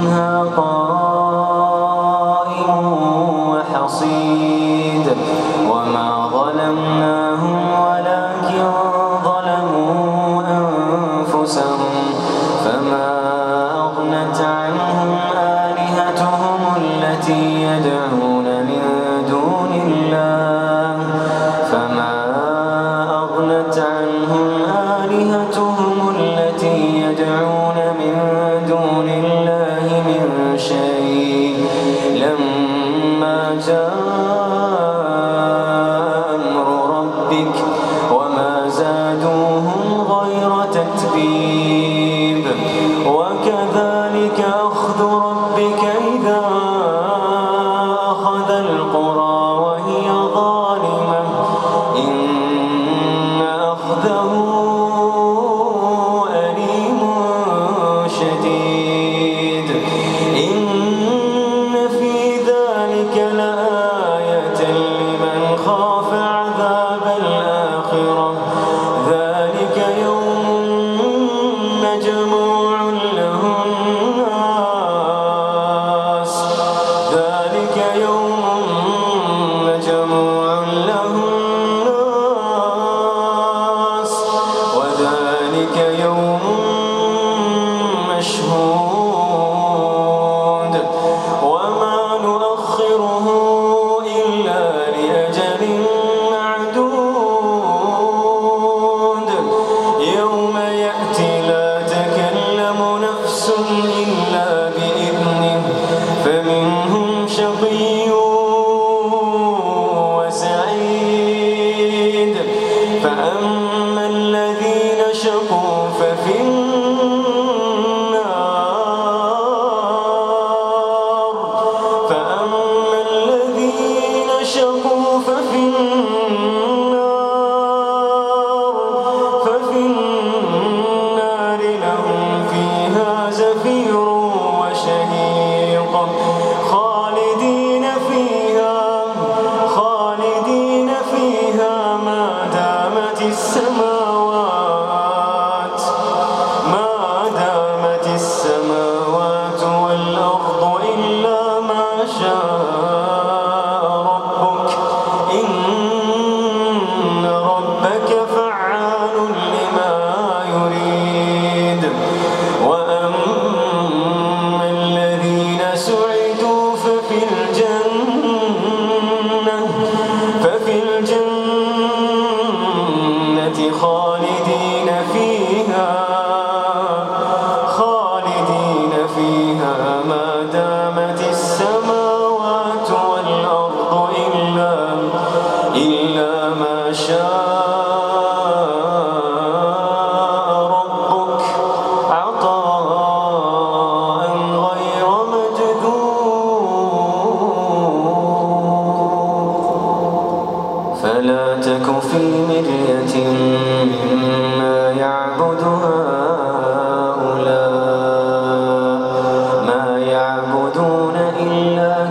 منها طائر وحصيد وما ظلمناهم ولكن ظلموا أنفسهم فما أغنت عنهم آلهتهم التي يدعون جاء no. فأما الذين شقوا ففي النار يردون إلا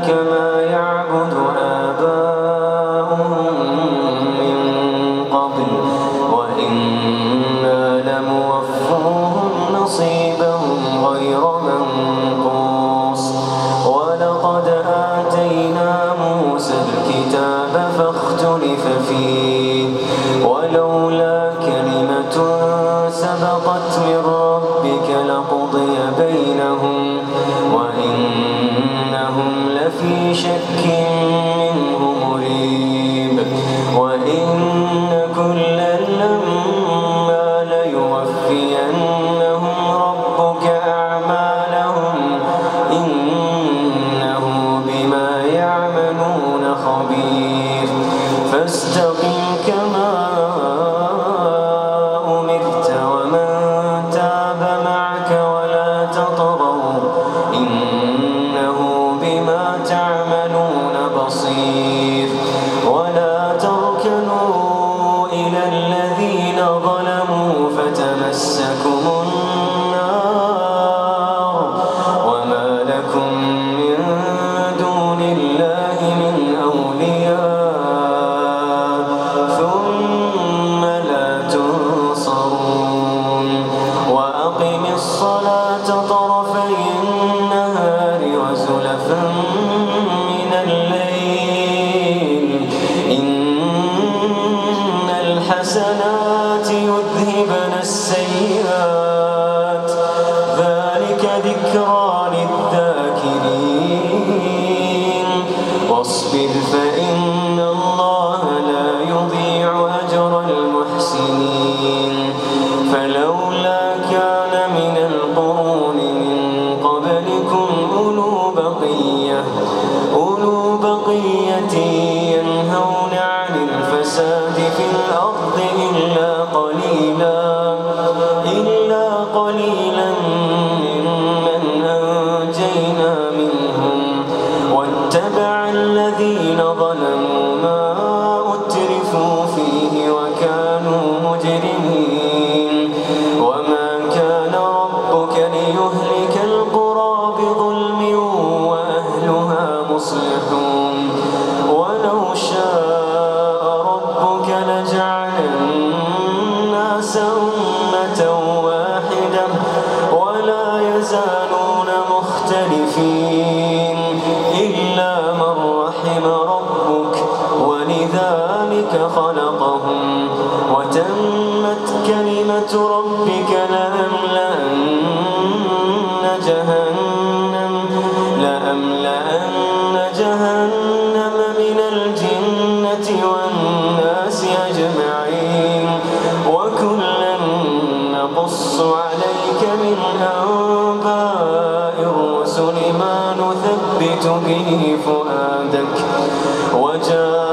الآيات يذهبن قليلا ممن أنجينا منهم واتبع الذين ظلموا ما أترفوا فيه وكانوا مجرمين. وما كان ربك ليهلك يزالون مختلفين. به فؤادك وجاءك